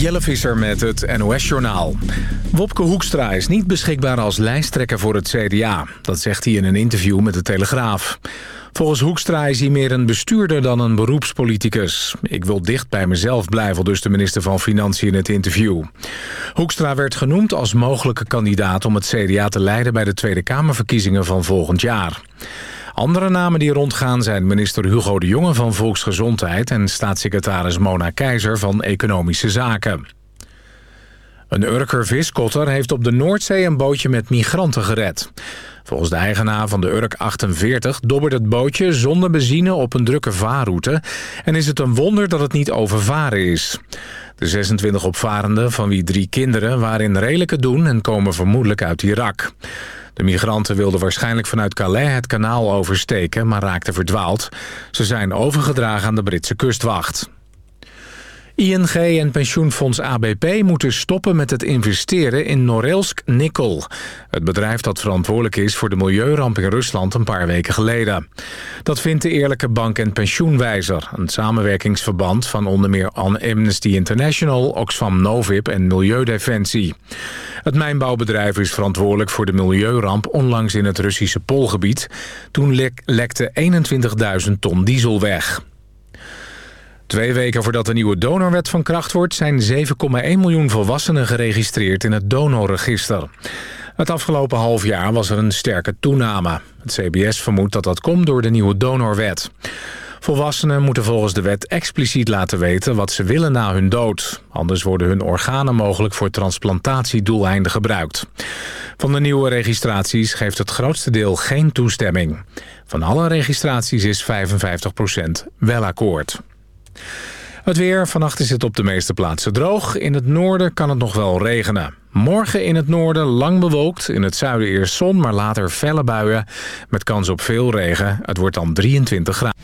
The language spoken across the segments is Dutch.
Jelle Visser met het NOS-journaal. Wopke Hoekstra is niet beschikbaar als lijsttrekker voor het CDA. Dat zegt hij in een interview met de Telegraaf. Volgens Hoekstra is hij meer een bestuurder dan een beroepspoliticus. Ik wil dicht bij mezelf blijven, dus de minister van Financiën in het interview. Hoekstra werd genoemd als mogelijke kandidaat om het CDA te leiden... bij de Tweede Kamerverkiezingen van volgend jaar. Andere namen die rondgaan zijn minister Hugo de Jonge van Volksgezondheid... en staatssecretaris Mona Keizer van Economische Zaken. Een Urker viskotter heeft op de Noordzee een bootje met migranten gered. Volgens de eigenaar van de Urk 48 dobbert het bootje zonder benzine op een drukke vaarroute... en is het een wonder dat het niet overvaren is. De 26 opvarenden, van wie drie kinderen, waren in redelijke doen... en komen vermoedelijk uit Irak. De migranten wilden waarschijnlijk vanuit Calais het kanaal oversteken... maar raakten verdwaald. Ze zijn overgedragen aan de Britse kustwacht. ING en pensioenfonds ABP moeten stoppen met het investeren in Norilsk Nikkel. Het bedrijf dat verantwoordelijk is voor de milieuramp in Rusland een paar weken geleden. Dat vindt de Eerlijke Bank en Pensioenwijzer, een samenwerkingsverband van onder meer Amnesty International, Oxfam Novib en Milieudefensie. Het mijnbouwbedrijf is verantwoordelijk voor de milieuramp onlangs in het Russische Poolgebied. Toen lekte 21.000 ton diesel weg. Twee weken voordat de nieuwe donorwet van kracht wordt... zijn 7,1 miljoen volwassenen geregistreerd in het donorregister. Het afgelopen half jaar was er een sterke toename. Het CBS vermoedt dat dat komt door de nieuwe donorwet. Volwassenen moeten volgens de wet expliciet laten weten wat ze willen na hun dood. Anders worden hun organen mogelijk voor transplantatiedoeleinden gebruikt. Van de nieuwe registraties geeft het grootste deel geen toestemming. Van alle registraties is 55% wel akkoord. Het weer. Vannacht is het op de meeste plaatsen droog. In het noorden kan het nog wel regenen. Morgen in het noorden lang bewolkt. In het zuiden eerst zon, maar later felle buien. Met kans op veel regen. Het wordt dan 23 graden.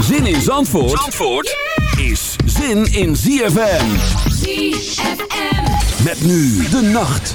Zin in Zandvoort, Zandvoort is zin in ZFM. ZFM. Met nu de nacht.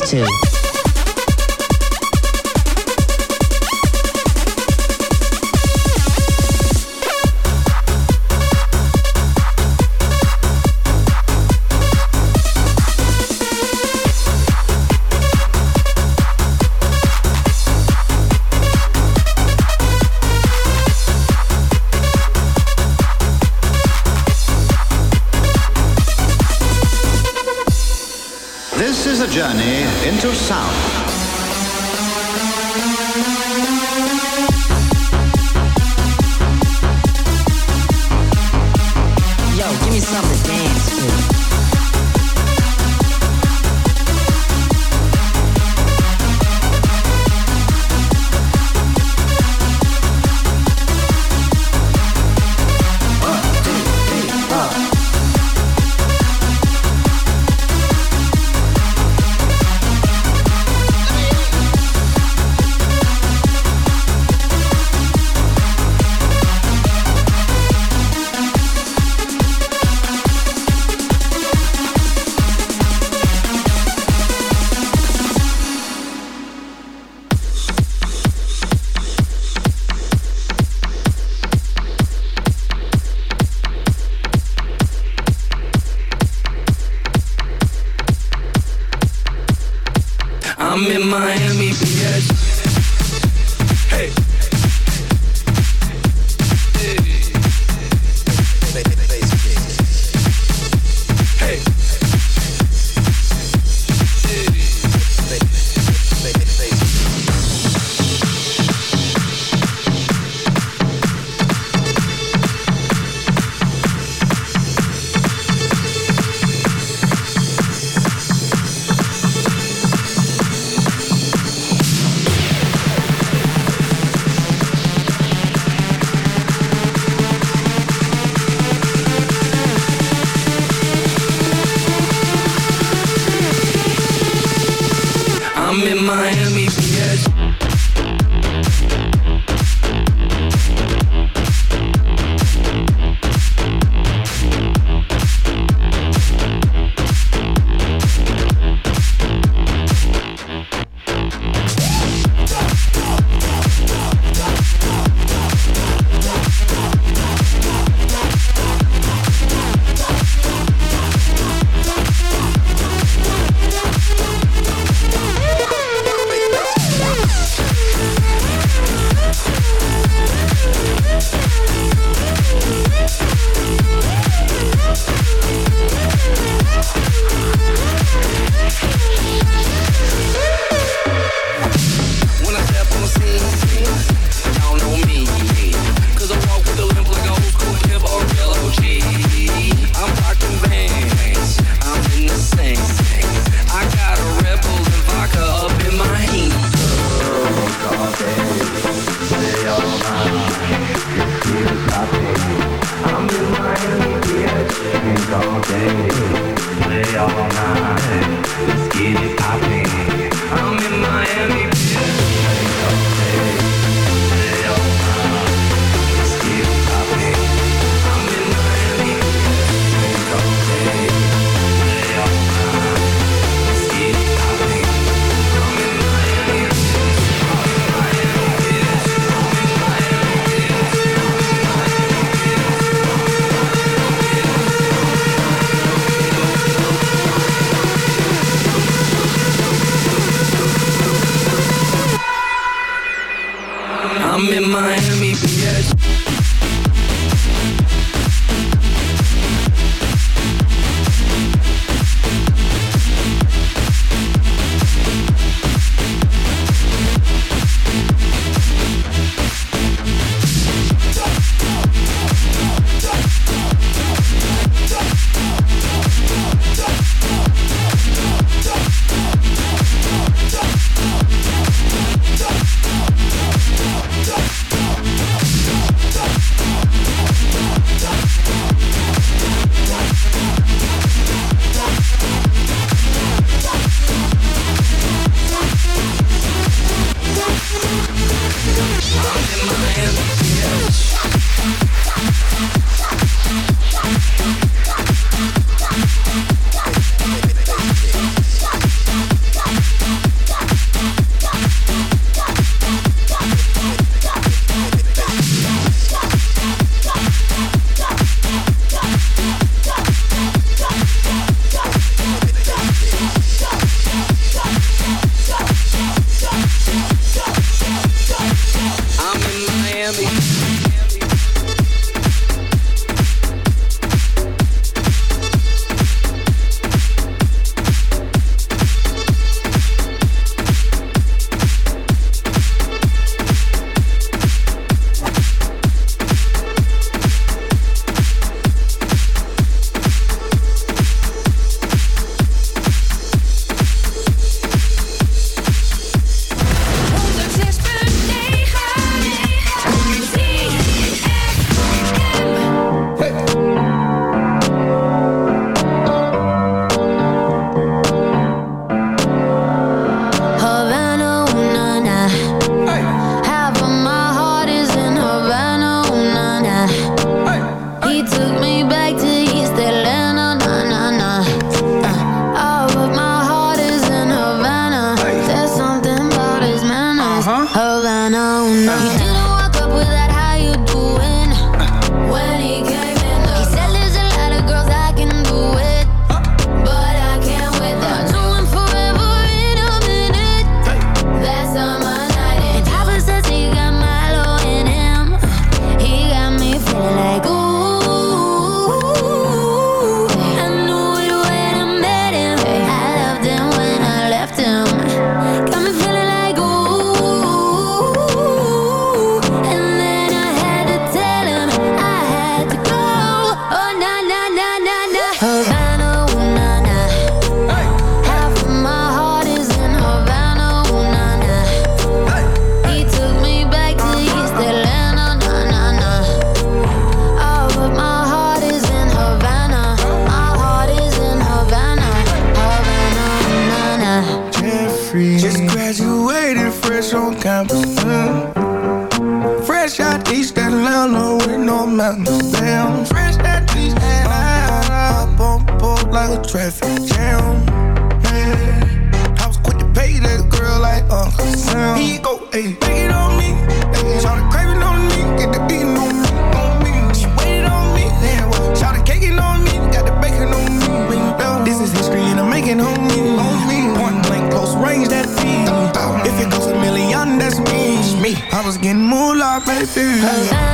too. I'm in Miami, bitch. Mm. Fresh out East Atlanta with no mountains. Damn, fresh out East Atlanta. Up on board like a traffic jam. Baby.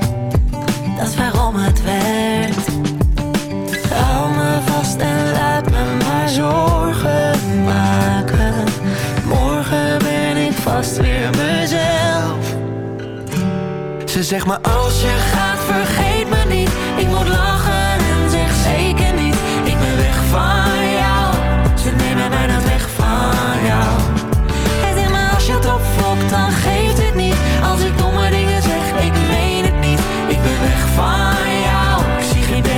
dat is waarom het werkt. Hou me vast en laat me maar zorgen maken. Morgen ben ik vast weer mezelf. Ze zegt maar als je gaat vergeet me niet Ik moet lachen en zeg zeker niet Ik ben weg van jou Ze nemen mij dan weg van jou Hij zegt maar als je het opvlokt, dan geeft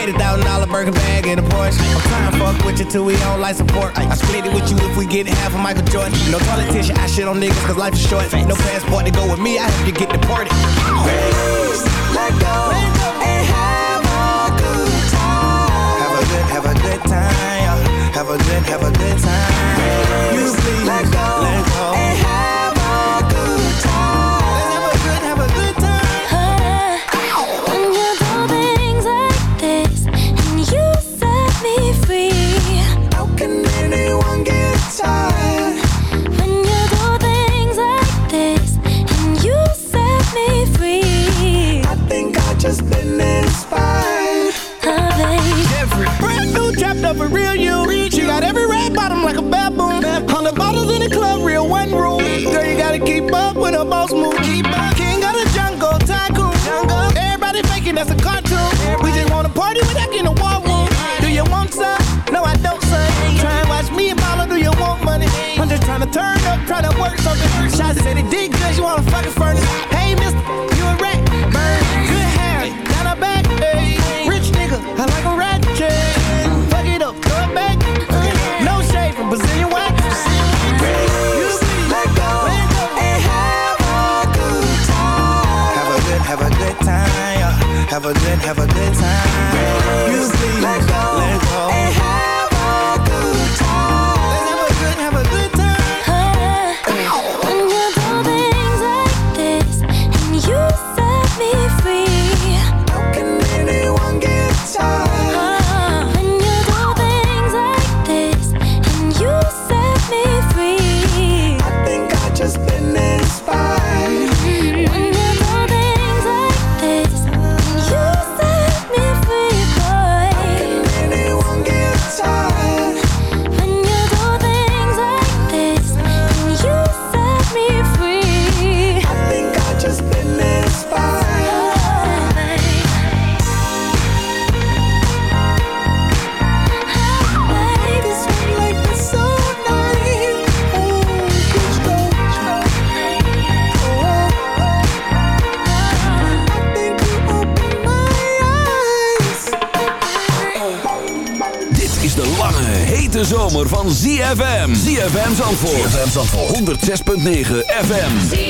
$80,000 burger bag in a Porsche. I'm trying to fuck with you till we don't like support. I split it with you if we get half of Michael Jordan. No politician, I shit on niggas cause life is short. No passport to go with me, I have to get deported. Please, let go, and have a good time. Have a good, have a good time. Have a good, have a good time. You please, let go. Turn up, try to work something. Shots said it did good. You wanna fucking furnace? Hey, mister, you a rat. Burn, good hair, down her back. Hey, rich nigga, I like a rat chain. Fuck it up, throw it back. No shade from Brazilian wax. Let go and have a good time. Have a good, have a good time. yeah. Have a good, have a good time. ZFM Zandvoort. ZFM Zandvoort. 106.9 FM.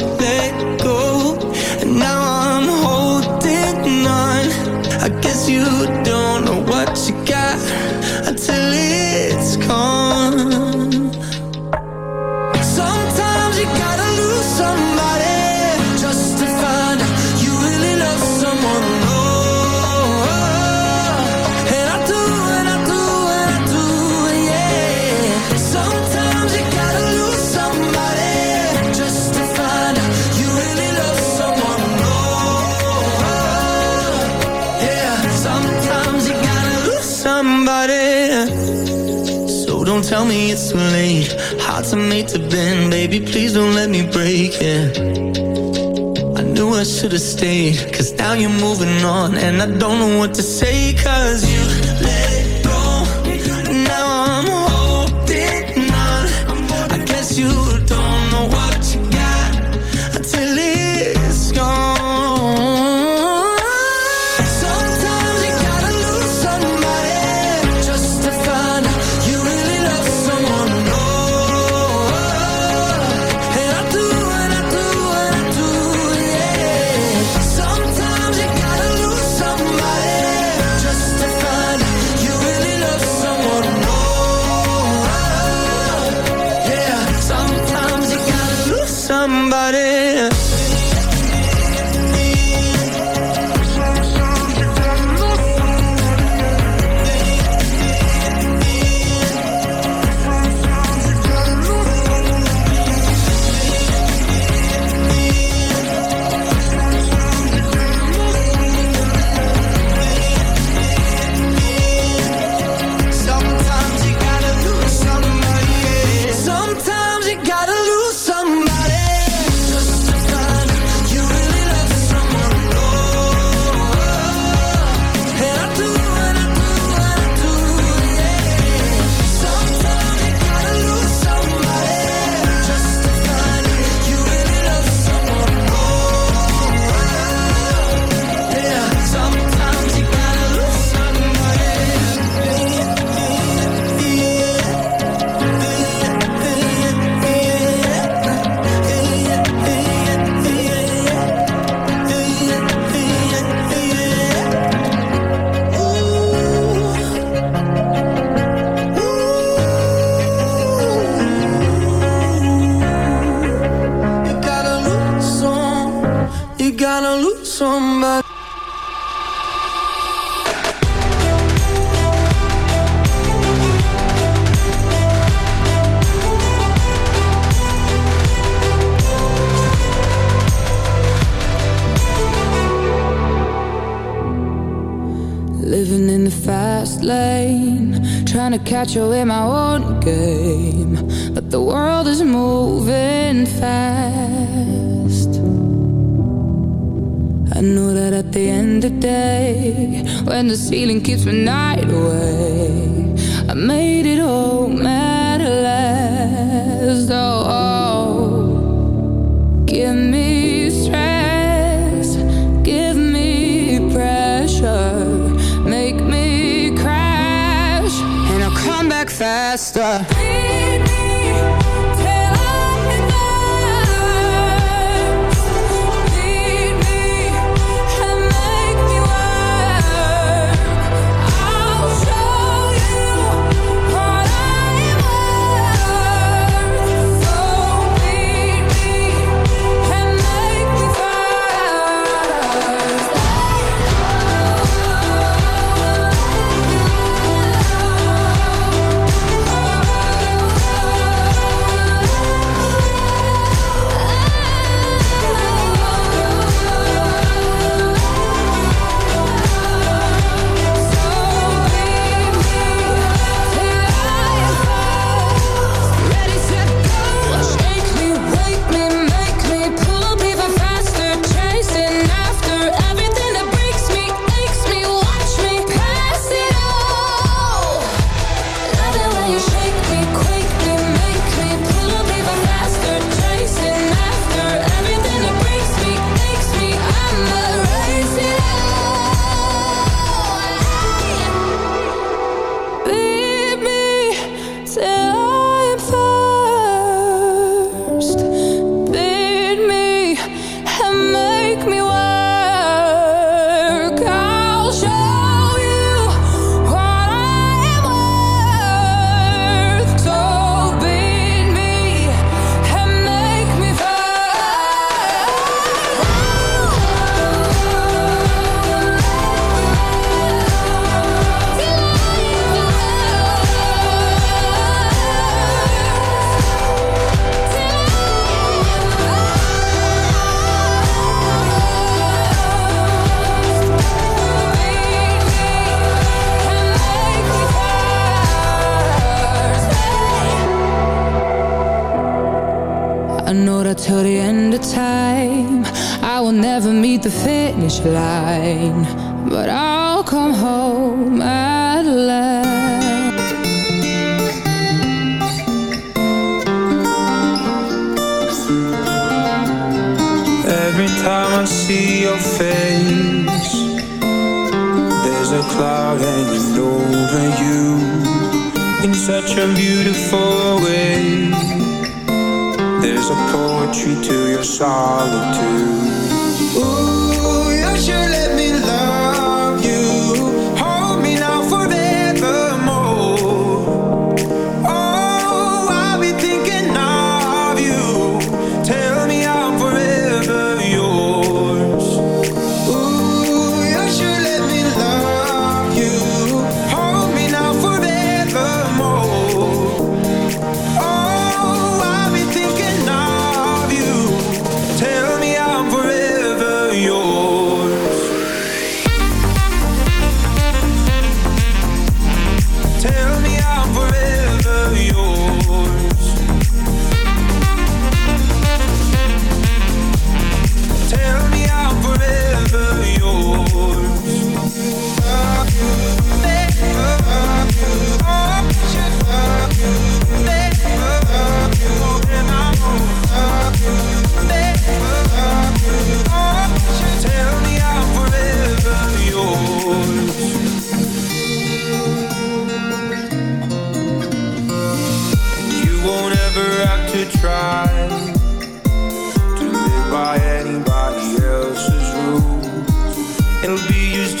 to the stage Cause now you're moving on And I don't know what to say Cause you left. ceiling keeps me water till the end of time. I will never meet the finish line, but I'll come home at last. Every time I see your face, there's a cloud hanging over you in such a beautiful way. Poetry to your solitude. It'll be just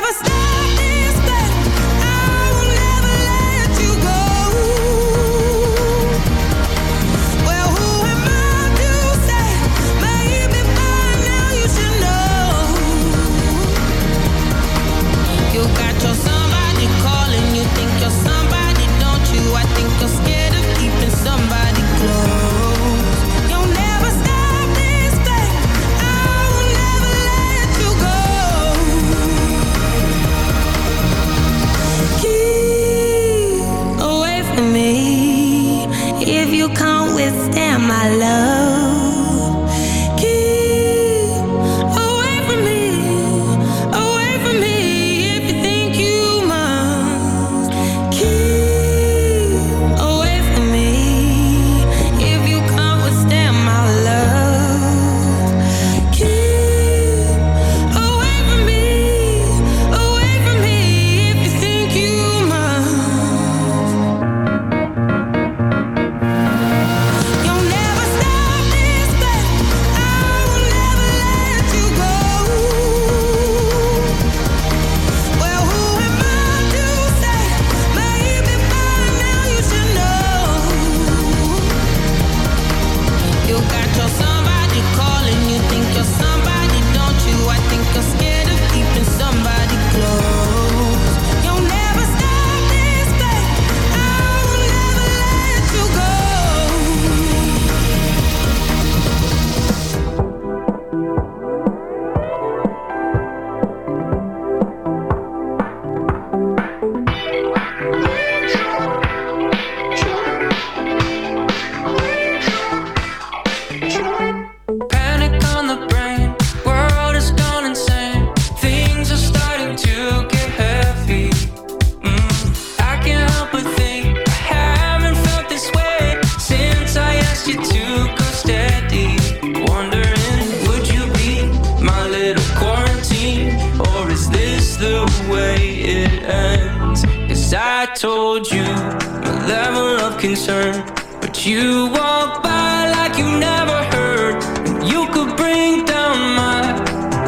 told you my level of concern, but you walk by like you never heard. And you could bring down my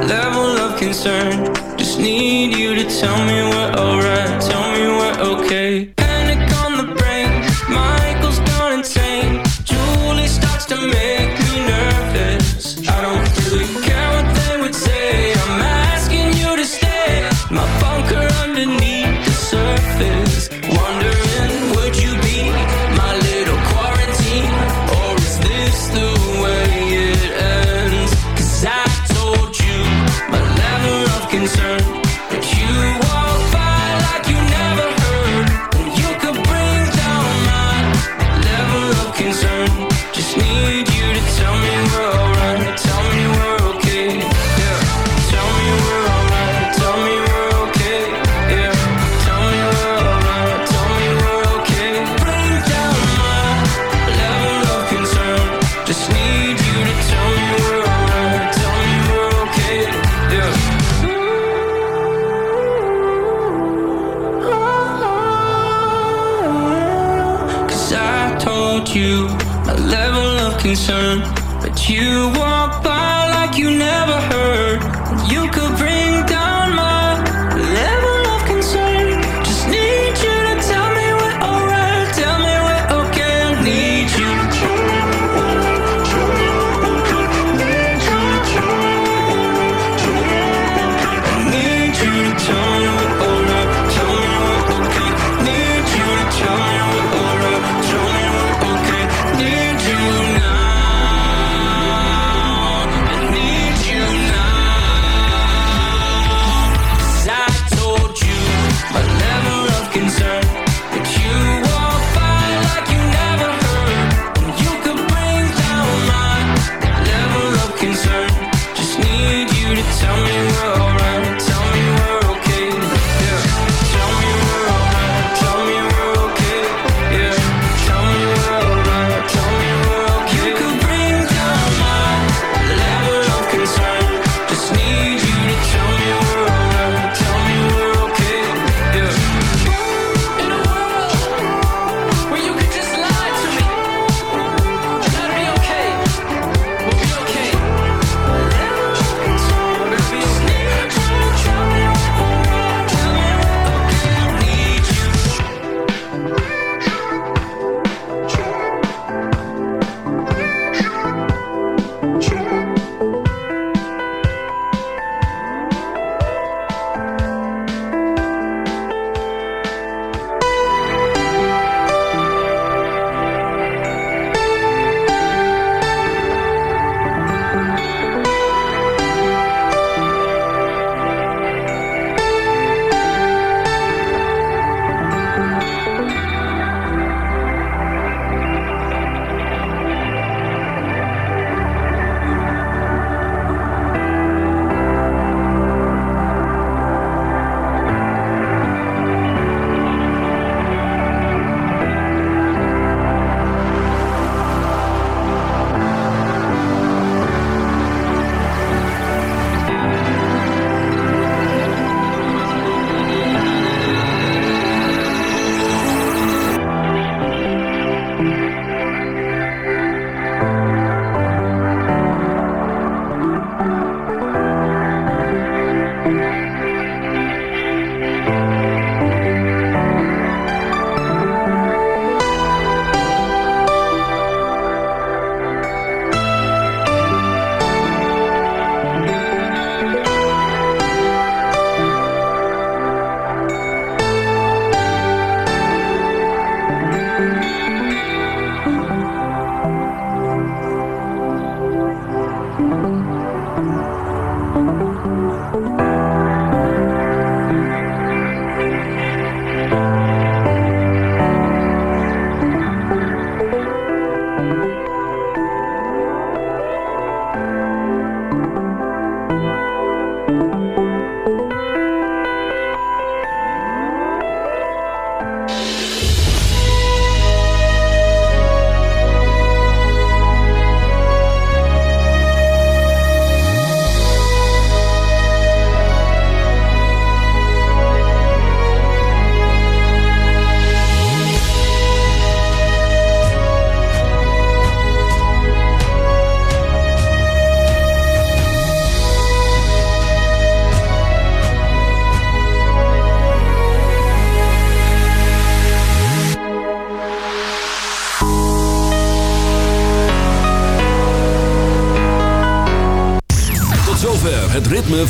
level of concern. Just need you to tell me we're alright, tell me we're okay.